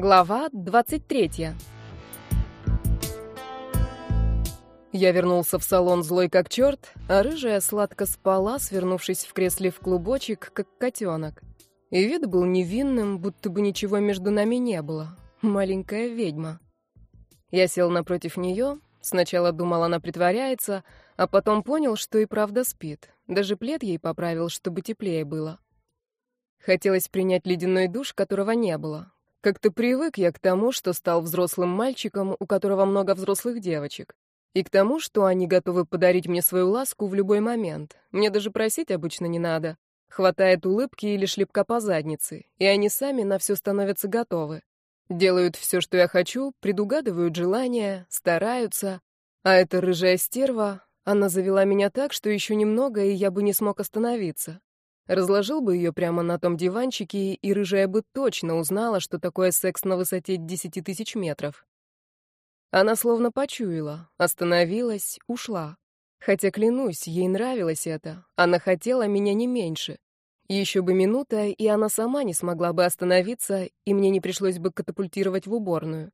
Глава 23. Я вернулся в салон злой как черт, а рыжая сладко спала, свернувшись в кресле в клубочек, как котенок. И вид был невинным, будто бы ничего между нами не было. Маленькая ведьма. Я сел напротив нее, сначала думал, она притворяется, а потом понял, что и правда спит. Даже плед ей поправил, чтобы теплее было. Хотелось принять ледяной душ, которого не было. Как-то привык я к тому, что стал взрослым мальчиком, у которого много взрослых девочек. И к тому, что они готовы подарить мне свою ласку в любой момент. Мне даже просить обычно не надо. Хватает улыбки или шлепка по заднице, и они сами на все становятся готовы. Делают все, что я хочу, предугадывают желания, стараются. А эта рыжая стерва, она завела меня так, что еще немного, и я бы не смог остановиться. Разложил бы ее прямо на том диванчике, и рыжая бы точно узнала, что такое секс на высоте десяти тысяч метров. Она словно почуяла, остановилась, ушла. Хотя, клянусь, ей нравилось это. Она хотела меня не меньше. Еще бы минута, и она сама не смогла бы остановиться, и мне не пришлось бы катапультировать в уборную.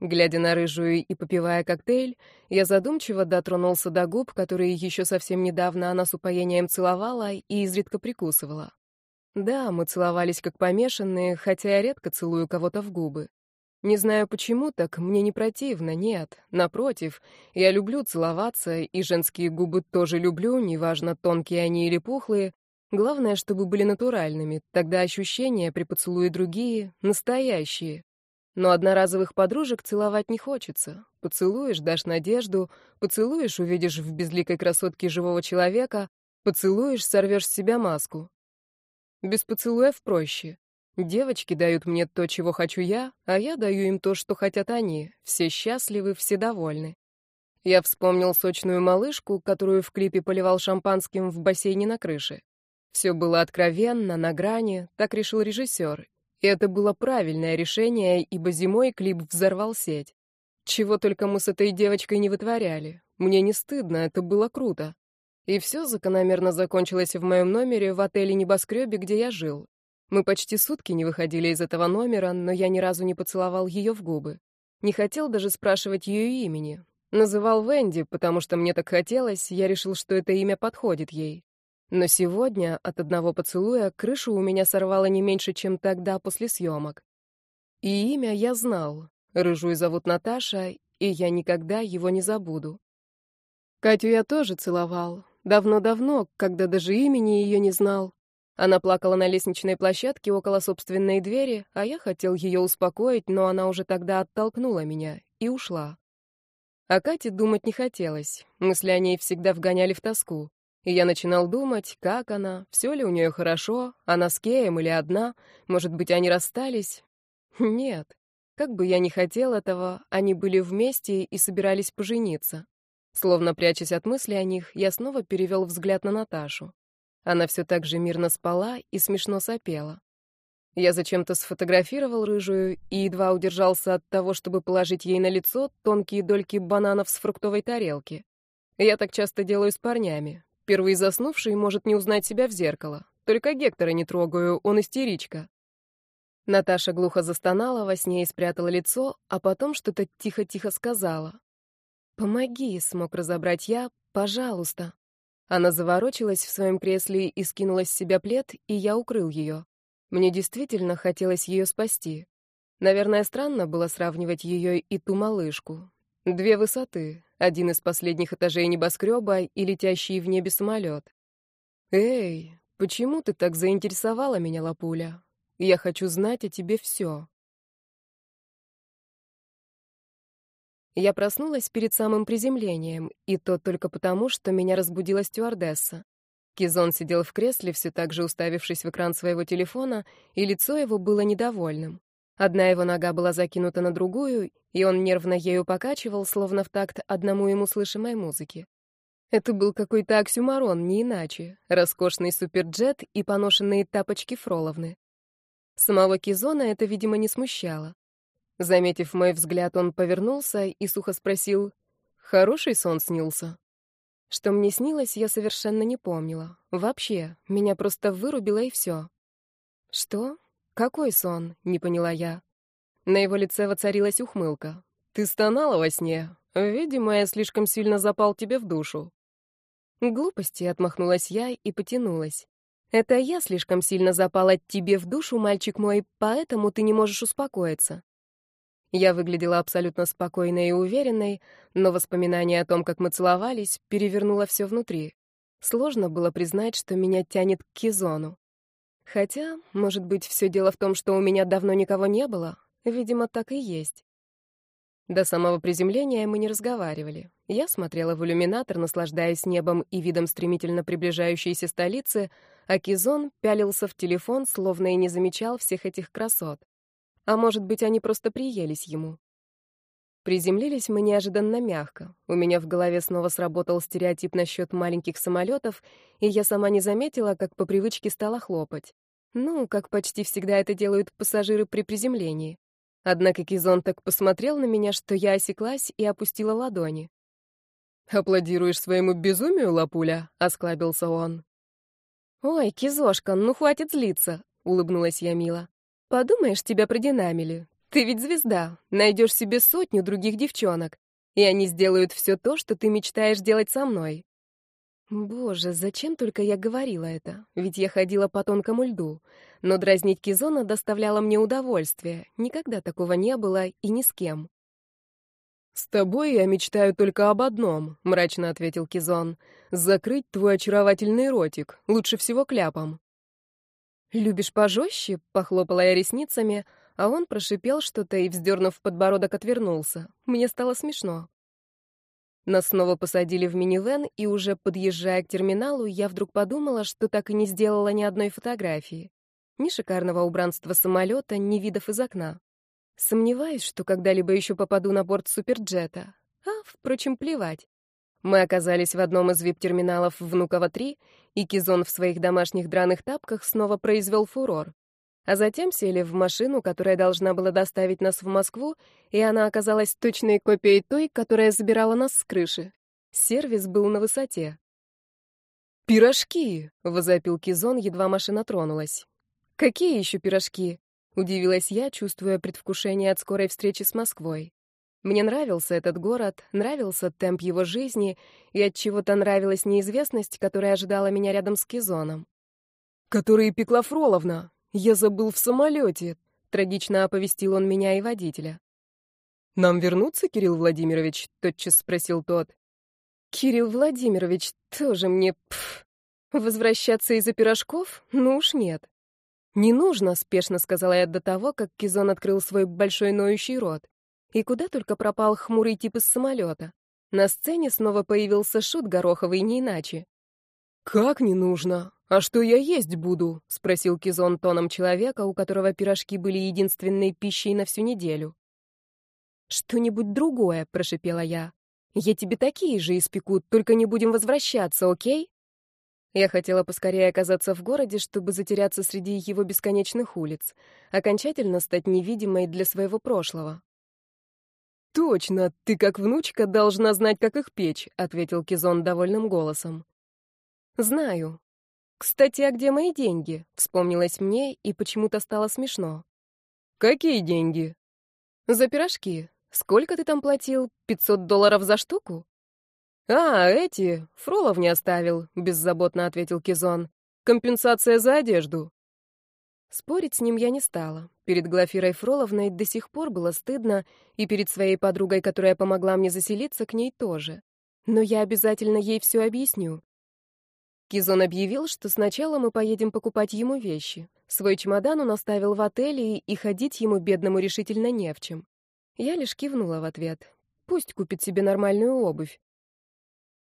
Глядя на рыжую и попивая коктейль, я задумчиво дотронулся до губ, которые еще совсем недавно она с упоением целовала и изредка прикусывала. Да, мы целовались как помешанные, хотя я редко целую кого-то в губы. Не знаю почему, так мне не противно, нет. Напротив, я люблю целоваться, и женские губы тоже люблю, неважно, тонкие они или пухлые. Главное, чтобы были натуральными, тогда ощущения при поцелуе другие, настоящие. Но одноразовых подружек целовать не хочется. Поцелуешь, дашь надежду, поцелуешь, увидишь в безликой красотке живого человека, поцелуешь, сорвешь с себя маску. Без поцелуев проще. Девочки дают мне то, чего хочу я, а я даю им то, что хотят они. Все счастливы, все довольны. Я вспомнил сочную малышку, которую в клипе поливал шампанским в бассейне на крыше. Все было откровенно, на грани, так решил режиссер, и это было правильное решение, ибо зимой клип взорвал сеть. Чего только мы с этой девочкой не вытворяли. Мне не стыдно, это было круто. И все закономерно закончилось в моем номере в отеле-небоскребе, где я жил. Мы почти сутки не выходили из этого номера, но я ни разу не поцеловал ее в губы. Не хотел даже спрашивать ее имени. Называл Венди, потому что мне так хотелось, я решил, что это имя подходит ей. Но сегодня от одного поцелуя крышу у меня сорвало не меньше, чем тогда после съемок. И имя я знал. Рыжую зовут Наташа, и я никогда его не забуду. Катю я тоже целовал. Давно-давно, когда даже имени ее не знал. Она плакала на лестничной площадке около собственной двери, а я хотел ее успокоить, но она уже тогда оттолкнула меня и ушла. О Кате думать не хотелось. Мысли о ней всегда вгоняли в тоску. И я начинал думать, как она, все ли у нее хорошо, она с Кеем или одна, может быть, они расстались. Нет, как бы я ни хотел этого, они были вместе и собирались пожениться. Словно прячась от мысли о них, я снова перевел взгляд на Наташу. Она все так же мирно спала и смешно сопела. Я зачем-то сфотографировал рыжую и едва удержался от того, чтобы положить ей на лицо тонкие дольки бананов с фруктовой тарелки. Я так часто делаю с парнями. Первый заснувший может не узнать себя в зеркало. Только Гектора не трогаю, он истеричка. Наташа глухо застонала во сне и спрятала лицо, а потом что-то тихо-тихо сказала. «Помоги», — смог разобрать я, — «пожалуйста». Она заворочилась в своем кресле и скинула с себя плед, и я укрыл ее. Мне действительно хотелось ее спасти. Наверное, странно было сравнивать ее и ту малышку. Две высоты, один из последних этажей небоскреба и летящий в небе самолет. «Эй, почему ты так заинтересовала меня, Лапуля? Я хочу знать о тебе все». Я проснулась перед самым приземлением, и то только потому, что меня разбудила стюардесса. Кизон сидел в кресле, все так же уставившись в экран своего телефона, и лицо его было недовольным. Одна его нога была закинута на другую, и он нервно ею покачивал, словно в такт одному ему слышимой музыки. Это был какой-то оксюмарон, не иначе. Роскошный суперджет и поношенные тапочки Фроловны. Самого Кизона это, видимо, не смущало. Заметив мой взгляд, он повернулся и сухо спросил, «Хороший сон снился?» Что мне снилось, я совершенно не помнила. Вообще, меня просто вырубило и все. «Что? Какой сон?» — не поняла я. На его лице воцарилась ухмылка. «Ты стонала во сне? Видимо, я слишком сильно запал тебе в душу». Глупости отмахнулась я и потянулась. Это я слишком сильно запала тебе в душу, мальчик мой, поэтому ты не можешь успокоиться. Я выглядела абсолютно спокойной и уверенной, но воспоминание о том, как мы целовались, перевернуло все внутри. Сложно было признать, что меня тянет к Кизону. Хотя, может быть, все дело в том, что у меня давно никого не было? Видимо, так и есть. До самого приземления мы не разговаривали. Я смотрела в иллюминатор, наслаждаясь небом и видом стремительно приближающейся столицы, а Кизон пялился в телефон, словно и не замечал всех этих красот. А может быть, они просто приелись ему. Приземлились мы неожиданно мягко. У меня в голове снова сработал стереотип насчет маленьких самолетов, и я сама не заметила, как по привычке стала хлопать. Ну, как почти всегда это делают пассажиры при приземлении. Однако Кизон так посмотрел на меня, что я осеклась и опустила ладони. «Аплодируешь своему безумию, Лапуля?» — осклабился он. «Ой, Кизошка, ну хватит злиться», — улыбнулась я мило. «Подумаешь, тебя продинамили. Ты ведь звезда, найдешь себе сотню других девчонок, и они сделают все то, что ты мечтаешь делать со мной. Боже, зачем только я говорила это? Ведь я ходила по тонкому льду. Но дразнить Кизона доставляло мне удовольствие. Никогда такого не было и ни с кем. «С тобой я мечтаю только об одном», — мрачно ответил Кизон. «Закрыть твой очаровательный ротик, лучше всего кляпом». «Любишь пожестче?» — похлопала я ресницами, а он прошипел что-то и, вздернув подбородок, отвернулся. Мне стало смешно. Нас снова посадили в минивэн, и уже подъезжая к терминалу, я вдруг подумала, что так и не сделала ни одной фотографии. Ни шикарного убранства самолета, ни видов из окна. Сомневаюсь, что когда-либо еще попаду на борт суперджета. А, впрочем, плевать. Мы оказались в одном из вип-терминалов Внуково-3, и Кизон в своих домашних драных тапках снова произвел фурор а затем сели в машину, которая должна была доставить нас в Москву, и она оказалась точной копией той, которая забирала нас с крыши. Сервис был на высоте. «Пирожки!» — возопил Кизон, едва машина тронулась. «Какие еще пирожки?» — удивилась я, чувствуя предвкушение от скорой встречи с Москвой. Мне нравился этот город, нравился темп его жизни, и от чего-то нравилась неизвестность, которая ожидала меня рядом с Кизоном. «Которые пекла Фроловна!» «Я забыл в самолете», — трагично оповестил он меня и водителя. «Нам вернуться, Кирилл Владимирович?» — тотчас спросил тот. «Кирилл Владимирович, тоже мне... Пф, возвращаться из-за пирожков? Ну уж нет». «Не нужно», — спешно сказала я до того, как Кизон открыл свой большой ноющий рот. И куда только пропал хмурый тип из самолета. На сцене снова появился шут Гороховый, не иначе. «Как не нужно? А что я есть буду?» — спросил Кизон тоном человека, у которого пирожки были единственной пищей на всю неделю. «Что-нибудь другое», — прошипела я. «Я тебе такие же испеку, только не будем возвращаться, окей?» Я хотела поскорее оказаться в городе, чтобы затеряться среди его бесконечных улиц, окончательно стать невидимой для своего прошлого. «Точно, ты как внучка должна знать, как их печь», — ответил Кизон довольным голосом. «Знаю. Кстати, а где мои деньги?» — вспомнилось мне, и почему-то стало смешно. «Какие деньги?» «За пирожки. Сколько ты там платил? Пятьсот долларов за штуку?» «А, эти. Фролов не оставил», — беззаботно ответил Кизон. «Компенсация за одежду». Спорить с ним я не стала. Перед Глафирой Фроловной до сих пор было стыдно, и перед своей подругой, которая помогла мне заселиться, к ней тоже. Но я обязательно ей все объясню. Кизон объявил, что сначала мы поедем покупать ему вещи. Свой чемодан он оставил в отеле, и ходить ему, бедному, решительно не в чем. Я лишь кивнула в ответ. Пусть купит себе нормальную обувь.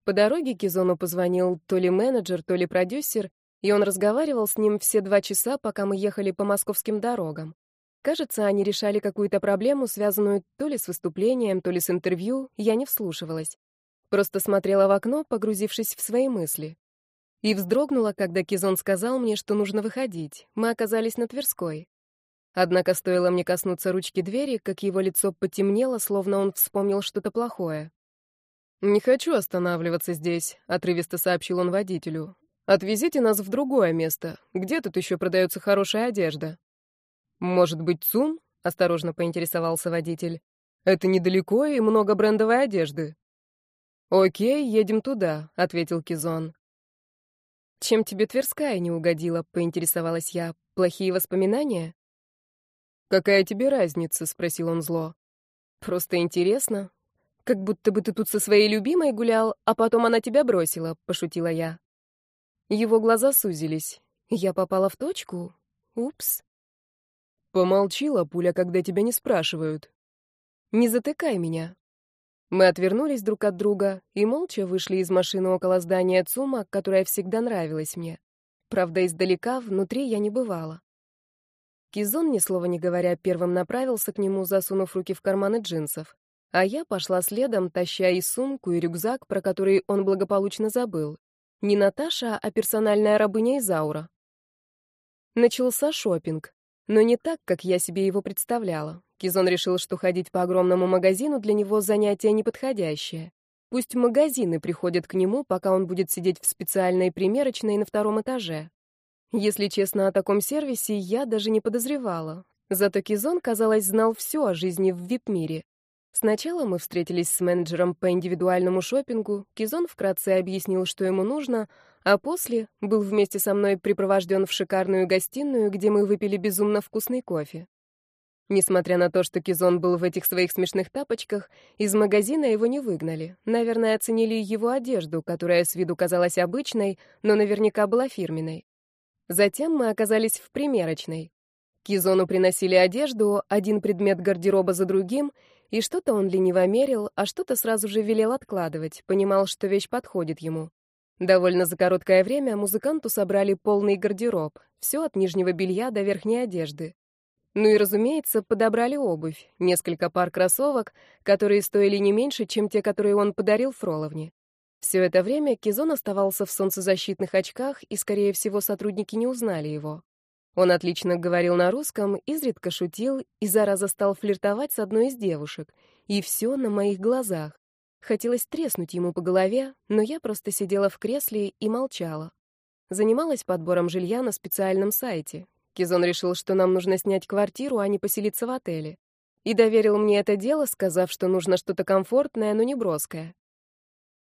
По дороге Кизону позвонил то ли менеджер, то ли продюсер, и он разговаривал с ним все два часа, пока мы ехали по московским дорогам. Кажется, они решали какую-то проблему, связанную то ли с выступлением, то ли с интервью, я не вслушивалась. Просто смотрела в окно, погрузившись в свои мысли. И вздрогнула, когда Кизон сказал мне, что нужно выходить. Мы оказались на Тверской. Однако стоило мне коснуться ручки двери, как его лицо потемнело, словно он вспомнил что-то плохое. «Не хочу останавливаться здесь», — отрывисто сообщил он водителю. «Отвезите нас в другое место. Где тут еще продается хорошая одежда?» «Может быть, ЦУМ?» — осторожно поинтересовался водитель. «Это недалеко и много брендовой одежды». «Окей, едем туда», — ответил Кизон. «Чем тебе Тверская не угодила?» — поинтересовалась я. «Плохие воспоминания?» «Какая тебе разница?» — спросил он зло. «Просто интересно. Как будто бы ты тут со своей любимой гулял, а потом она тебя бросила», — пошутила я. Его глаза сузились. Я попала в точку? Упс. Помолчила, пуля, когда тебя не спрашивают. Не затыкай меня. Мы отвернулись друг от друга и молча вышли из машины около здания ЦУМа, которая всегда нравилась мне. Правда, издалека, внутри я не бывала. Кизон, ни слова не говоря, первым направился к нему, засунув руки в карманы джинсов. А я пошла следом, таща и сумку, и рюкзак, про который он благополучно забыл. Не Наташа, а персональная рабыня Изаура. Начался шопинг, но не так, как я себе его представляла. Кизон решил, что ходить по огромному магазину для него занятие неподходящее. Пусть магазины приходят к нему, пока он будет сидеть в специальной примерочной на втором этаже. Если честно, о таком сервисе я даже не подозревала. Зато Кизон, казалось, знал все о жизни в вип-мире. Сначала мы встретились с менеджером по индивидуальному шопингу, Кизон вкратце объяснил, что ему нужно, а после был вместе со мной припровожден в шикарную гостиную, где мы выпили безумно вкусный кофе. Несмотря на то, что Кизон был в этих своих смешных тапочках, из магазина его не выгнали. Наверное, оценили его одежду, которая с виду казалась обычной, но наверняка была фирменной. Затем мы оказались в примерочной. Кизону приносили одежду, один предмет гардероба за другим — и что-то он лениво мерил, а что-то сразу же велел откладывать, понимал, что вещь подходит ему. Довольно за короткое время музыканту собрали полный гардероб, все от нижнего белья до верхней одежды. Ну и, разумеется, подобрали обувь, несколько пар кроссовок, которые стоили не меньше, чем те, которые он подарил Фроловне. Все это время Кизон оставался в солнцезащитных очках, и, скорее всего, сотрудники не узнали его. Он отлично говорил на русском, изредка шутил и зараза стал флиртовать с одной из девушек. И все на моих глазах. Хотелось треснуть ему по голове, но я просто сидела в кресле и молчала. Занималась подбором жилья на специальном сайте. Кизон решил, что нам нужно снять квартиру, а не поселиться в отеле. И доверил мне это дело, сказав, что нужно что-то комфортное, но не броское.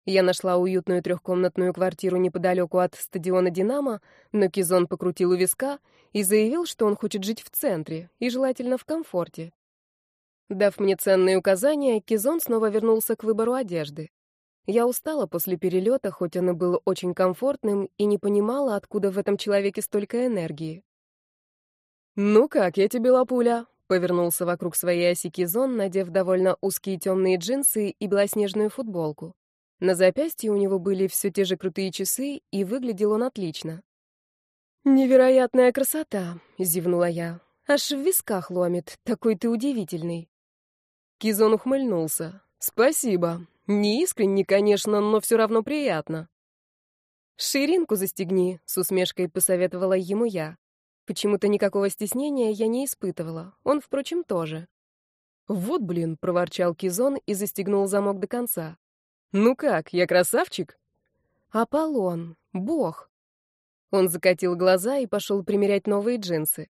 Я нашла уютную трехкомнатную квартиру неподалеку от стадиона «Динамо», но Кизон покрутил у виска и заявил, что он хочет жить в центре и желательно в комфорте. Дав мне ценные указания, Кизон снова вернулся к выбору одежды. Я устала после перелета, хоть он и был очень комфортным, и не понимала, откуда в этом человеке столько энергии. «Ну как, я тебе лапуля?» — повернулся вокруг своей оси Кизон, надев довольно узкие темные джинсы и белоснежную футболку. На запястье у него были все те же крутые часы, и выглядел он отлично. «Невероятная красота!» — зевнула я. «Аж в висках ломит. Такой ты удивительный». Кизон ухмыльнулся. «Спасибо. Не искренне, конечно, но все равно приятно». «Ширинку застегни», — с усмешкой посоветовала ему я. Почему-то никакого стеснения я не испытывала. Он, впрочем, тоже. «Вот, блин», — проворчал Кизон и застегнул замок до конца. «Ну как, я красавчик?» «Аполлон, бог!» Он закатил глаза и пошел примерять новые джинсы.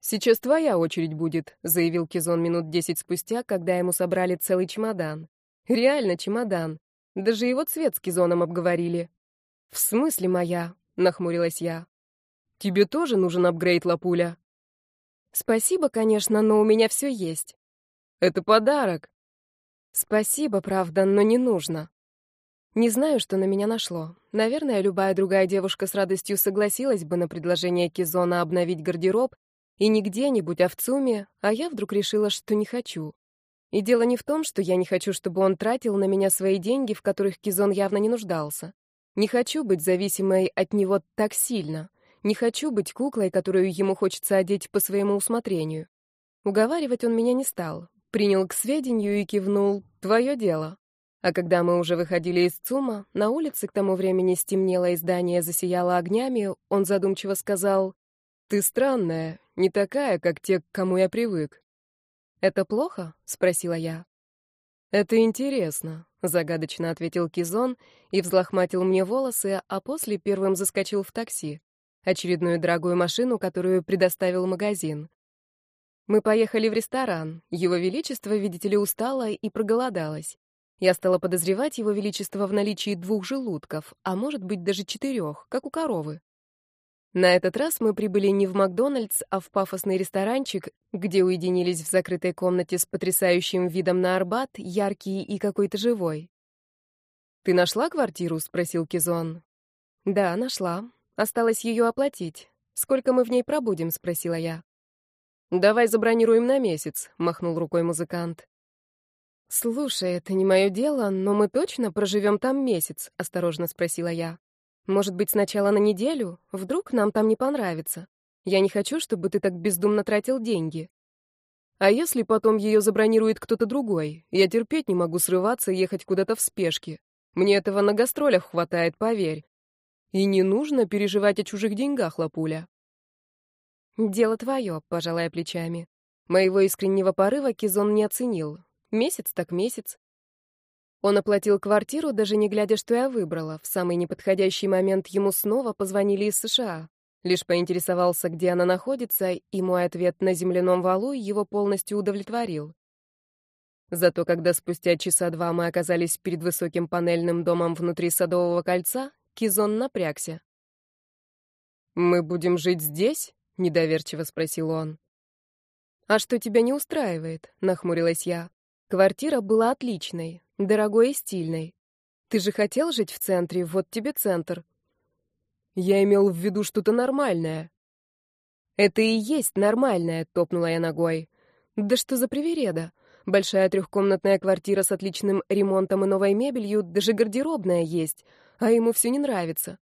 «Сейчас твоя очередь будет», — заявил Кизон минут десять спустя, когда ему собрали целый чемодан. «Реально чемодан. Даже его цвет с Кизоном обговорили». «В смысле моя?» — нахмурилась я. «Тебе тоже нужен апгрейд, Лапуля?» «Спасибо, конечно, но у меня все есть». «Это подарок», Спасибо, правда, но не нужно. Не знаю, что на меня нашло. Наверное, любая другая девушка с радостью согласилась бы на предложение Кизона обновить гардероб, и не где-нибудь, а в ЦУМе, а я вдруг решила, что не хочу. И дело не в том, что я не хочу, чтобы он тратил на меня свои деньги, в которых Кизон явно не нуждался. Не хочу быть зависимой от него так сильно. Не хочу быть куклой, которую ему хочется одеть по своему усмотрению. Уговаривать он меня не стал принял к сведению и кивнул «Твое дело». А когда мы уже выходили из ЦУМа, на улице к тому времени стемнело и здание засияло огнями, он задумчиво сказал «Ты странная, не такая, как те, к кому я привык». «Это плохо?» — спросила я. «Это интересно», — загадочно ответил Кизон и взлохматил мне волосы, а после первым заскочил в такси, очередную дорогую машину, которую предоставил магазин. Мы поехали в ресторан. Его Величество, видите ли, устало и проголодалось. Я стала подозревать Его Величество в наличии двух желудков, а может быть даже четырех, как у коровы. На этот раз мы прибыли не в Макдональдс, а в пафосный ресторанчик, где уединились в закрытой комнате с потрясающим видом на Арбат, яркий и какой-то живой. «Ты нашла квартиру?» — спросил Кизон. «Да, нашла. Осталось ее оплатить. Сколько мы в ней пробудем?» — спросила я. «Давай забронируем на месяц», — махнул рукой музыкант. «Слушай, это не мое дело, но мы точно проживем там месяц?» — осторожно спросила я. Может быть, сначала на неделю? Вдруг нам там не понравится? Я не хочу, чтобы ты так бездумно тратил деньги. А если потом ее забронирует кто-то другой? Я терпеть не могу срываться и ехать куда-то в спешке. Мне этого на гастролях хватает, поверь. И не нужно переживать о чужих деньгах, Лапуля. Дело твое, пожалая плечами. Моего искреннего порыва Кизон не оценил. Месяц так месяц. Он оплатил квартиру, даже не глядя, что я выбрала. В самый неподходящий момент ему снова позвонили из США. Лишь поинтересовался, где она находится, и мой ответ на земляном валу его полностью удовлетворил. Зато когда спустя часа два мы оказались перед высоким панельным домом внутри Садового кольца, Кизон напрягся. «Мы будем жить здесь?» — недоверчиво спросил он. «А что тебя не устраивает?» — нахмурилась я. Квартира была отличной, дорогой и стильной. Ты же хотел жить в центре, вот тебе центр. Я имел в виду что-то нормальное. Это и есть нормальное, топнула я ногой. Да что за привереда? Большая трехкомнатная квартира с отличным ремонтом и новой мебелью, даже гардеробная есть, а ему все не нравится.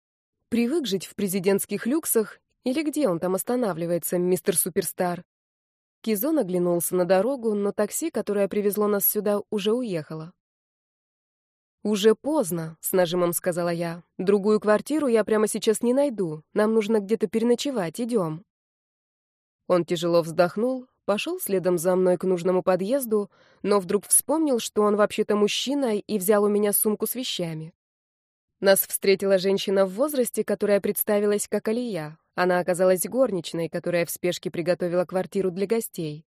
Привык жить в президентских люксах, или где он там останавливается, мистер Суперстар? Кизон оглянулся на дорогу, но такси, которое привезло нас сюда, уже уехало. «Уже поздно», — с нажимом сказала я. «Другую квартиру я прямо сейчас не найду. Нам нужно где-то переночевать. Идем». Он тяжело вздохнул, пошел следом за мной к нужному подъезду, но вдруг вспомнил, что он вообще-то мужчина, и взял у меня сумку с вещами. Нас встретила женщина в возрасте, которая представилась как Алия. Она оказалась горничной, которая в спешке приготовила квартиру для гостей.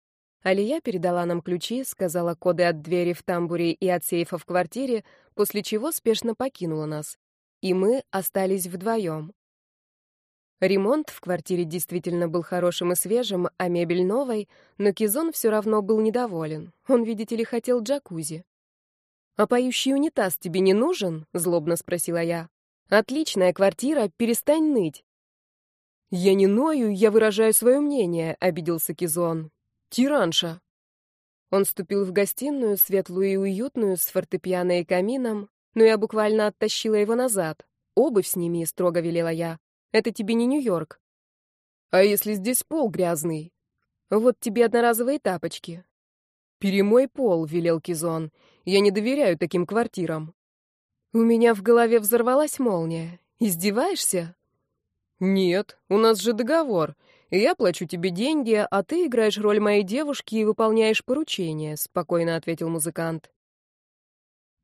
Алия передала нам ключи, сказала коды от двери в тамбуре и от сейфа в квартире, после чего спешно покинула нас. И мы остались вдвоем. Ремонт в квартире действительно был хорошим и свежим, а мебель новой, но Кизон все равно был недоволен. Он, видите ли, хотел джакузи. «А поющий унитаз тебе не нужен?» — злобно спросила я. «Отличная квартира, перестань ныть». «Я не ною, я выражаю свое мнение», — обиделся Кизон. «Тиранша». Он ступил в гостиную, светлую и уютную, с фортепиано и камином, но я буквально оттащила его назад. «Обувь сними», — строго велела я. «Это тебе не Нью-Йорк». «А если здесь пол грязный?» «Вот тебе одноразовые тапочки». «Перемой пол», — велел Кизон. «Я не доверяю таким квартирам». У меня в голове взорвалась молния. «Издеваешься?» «Нет, у нас же договор. Я плачу тебе деньги, а ты играешь роль моей девушки и выполняешь поручения», — спокойно ответил музыкант.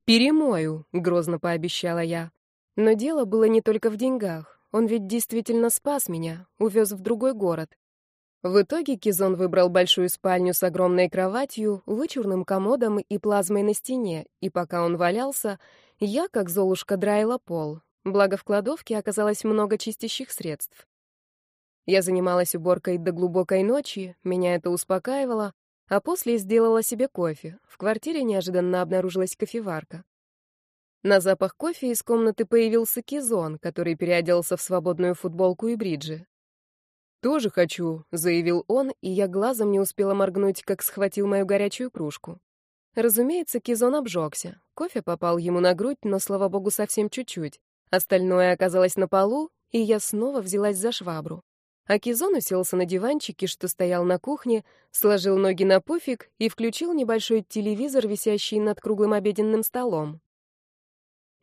«Перемою», — грозно пообещала я. Но дело было не только в деньгах. Он ведь действительно спас меня, увез в другой город. В итоге Кизон выбрал большую спальню с огромной кроватью, вычурным комодом и плазмой на стене, и пока он валялся, я, как золушка, драила пол, Благо в кладовке оказалось много чистящих средств. Я занималась уборкой до глубокой ночи, меня это успокаивало, а после сделала себе кофе. В квартире неожиданно обнаружилась кофеварка. На запах кофе из комнаты появился Кизон, который переоделся в свободную футболку и бриджи. «Тоже хочу», — заявил он, и я глазом не успела моргнуть, как схватил мою горячую кружку. Разумеется, Кизон обжегся. Кофе попал ему на грудь, но, слава богу, совсем чуть-чуть. Остальное оказалось на полу, и я снова взялась за швабру. А Кизон уселся на диванчике, что стоял на кухне, сложил ноги на пуфик и включил небольшой телевизор, висящий над круглым обеденным столом.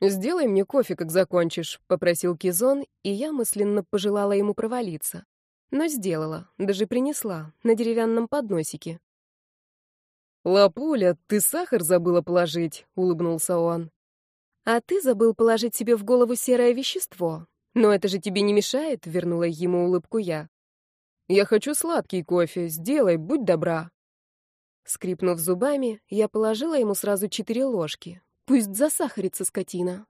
«Сделай мне кофе, как закончишь», — попросил Кизон, и я мысленно пожелала ему провалиться. Но сделала, даже принесла, на деревянном подносике. «Лапуля, ты сахар забыла положить», — улыбнулся он. «А ты забыл положить себе в голову серое вещество. Но это же тебе не мешает», — вернула ему улыбку я. Я хочу сладкий кофе. Сделай, будь добра». Скрипнув зубами, я положила ему сразу четыре ложки. Пусть засахарится скотина.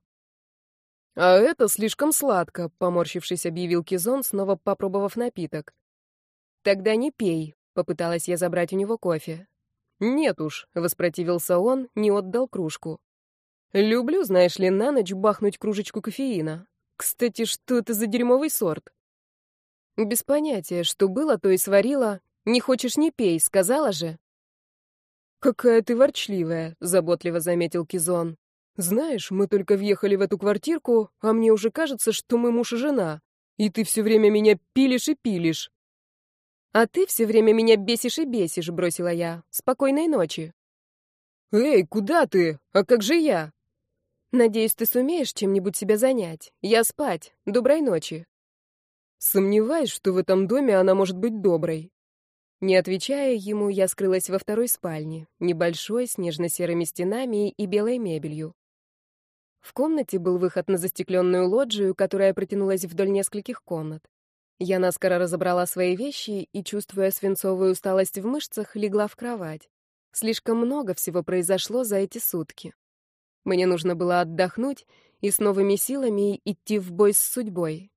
«А это слишком сладко», — поморщившись, объявил Кизон, снова попробовав напиток. «Тогда не пей», — попыталась я забрать у него кофе. «Нет уж», — воспротивился он, не отдал кружку. «Люблю, знаешь ли, на ночь бахнуть кружечку кофеина. Кстати, что это за дерьмовый сорт?» «Без понятия, что было, то и сварила. Не хочешь — не пей, сказала же». «Какая ты ворчливая», — заботливо заметил Кизон. «Знаешь, мы только въехали в эту квартирку, а мне уже кажется, что мы муж и жена, и ты все время меня пилишь и пилишь». «А ты все время меня бесишь и бесишь», — бросила я. «Спокойной ночи». «Эй, куда ты? А как же я?» «Надеюсь, ты сумеешь чем-нибудь себя занять. Я спать. Доброй ночи». Сомневаюсь, что в этом доме она может быть доброй. Не отвечая ему, я скрылась во второй спальне, небольшой, с нежно-серыми стенами и белой мебелью. В комнате был выход на застекленную лоджию, которая протянулась вдоль нескольких комнат. Я наскоро разобрала свои вещи и, чувствуя свинцовую усталость в мышцах, легла в кровать. Слишком много всего произошло за эти сутки. Мне нужно было отдохнуть и с новыми силами идти в бой с судьбой.